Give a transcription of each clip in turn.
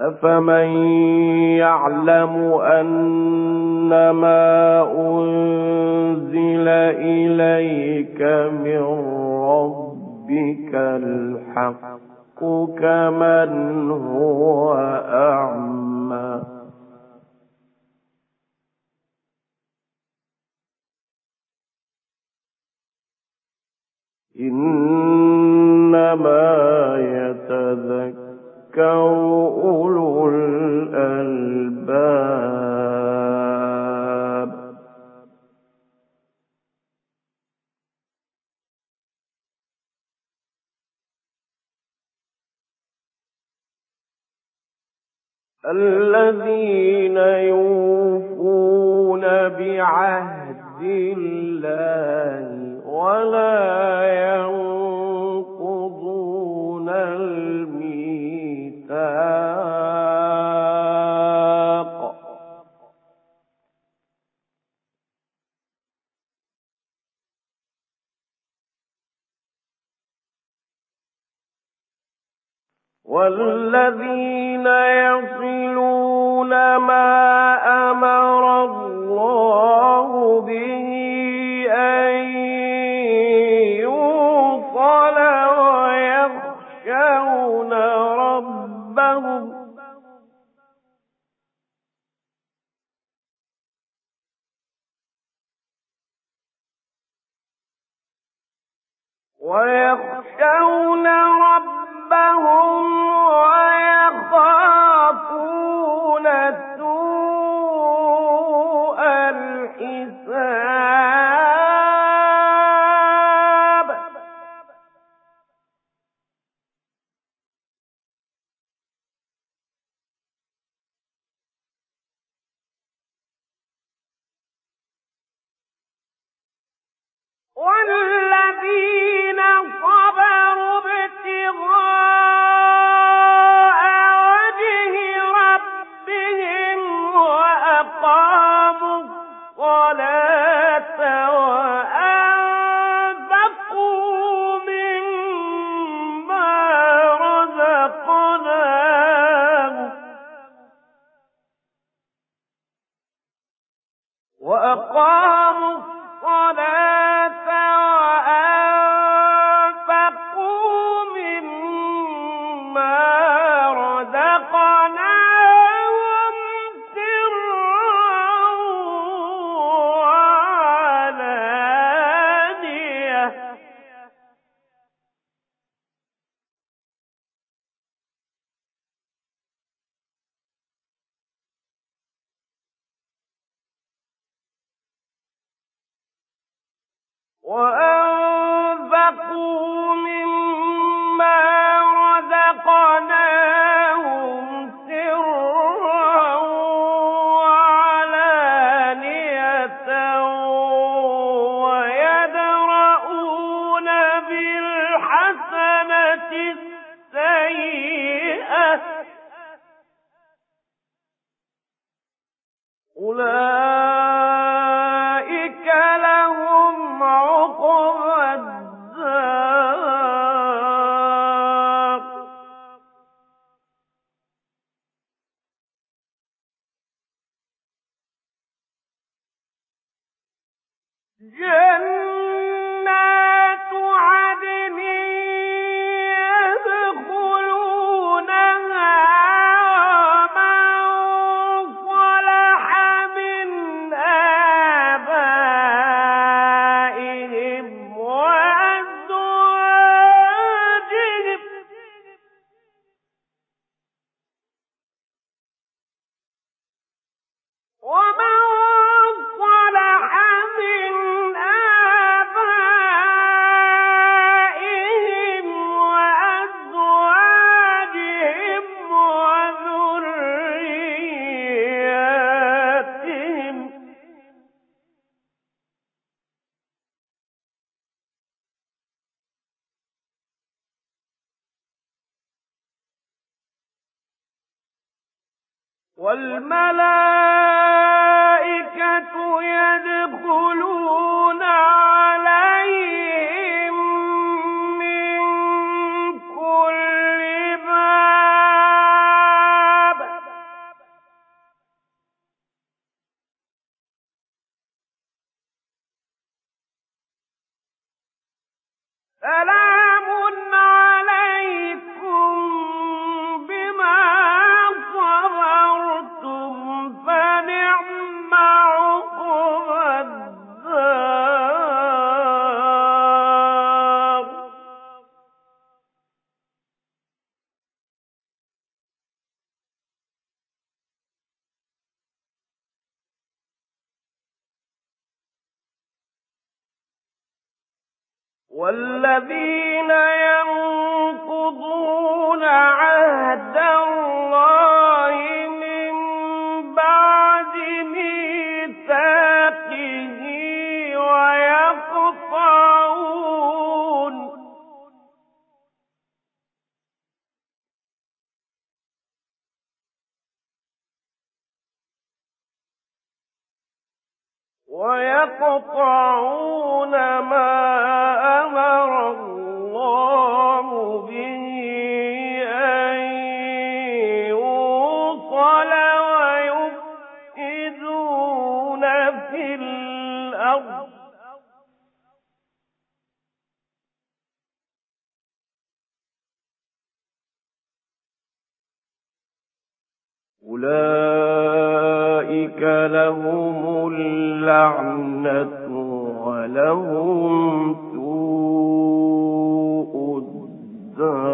أفمن يعلم أنما أنزل إليك من ربك الحق كمن هو أعمى إنما الذين يوفون بعهد الله ولا والذين يصلون ما أمر الله به أن يوصل ويخشون ربهم ويخشون ربهم ويخافون وأنفقوا جن والملائكة يدخلون عليهم من كل باب. والذين ينقضون عهد الله من بعد ميثاقه ويقطعون ويقطعون ولهم سوء الدار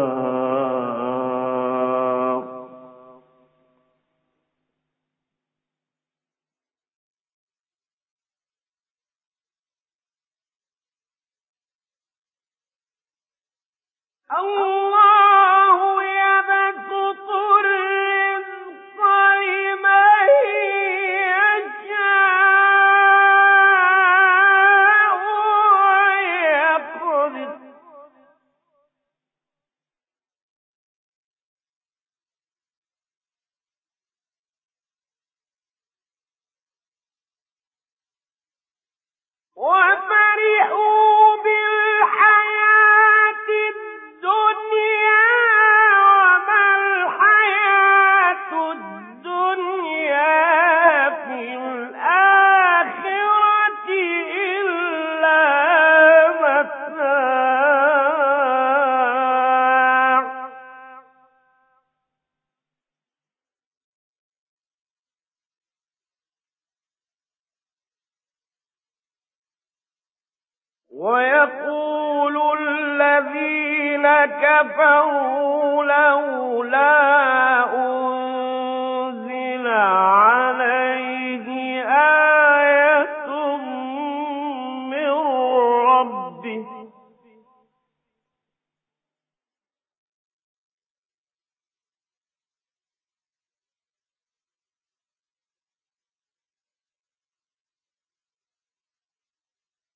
ويقول الذين كفروا لولا أنزل عليه آية من ربه.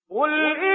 قل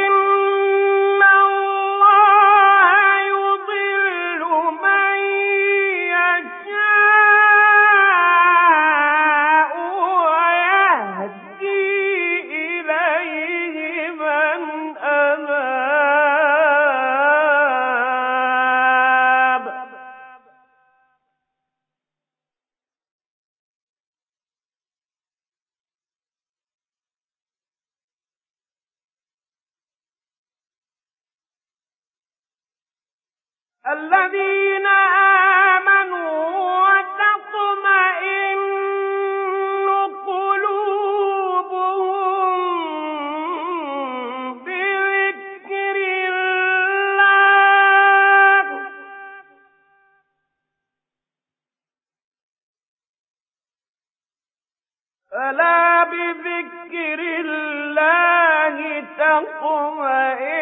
ألا بذكر الله تطمئن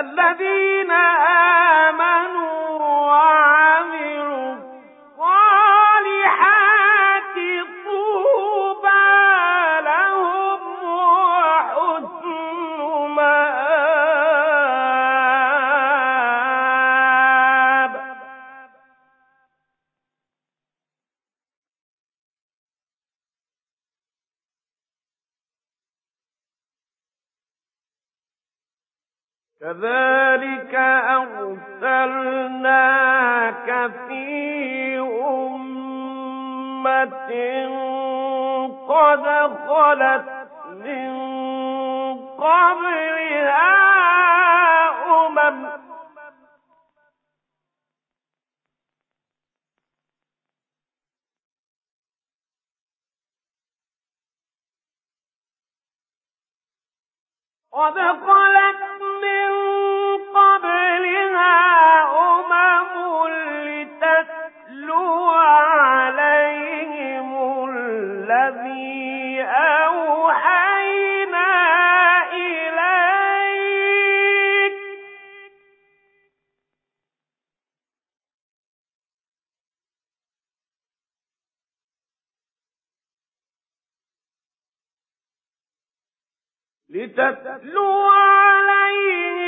الذين آمنوا كذلك أرسلناك في أمة قد خلت من قبلها أمم قد خلت من لتتلو عليهم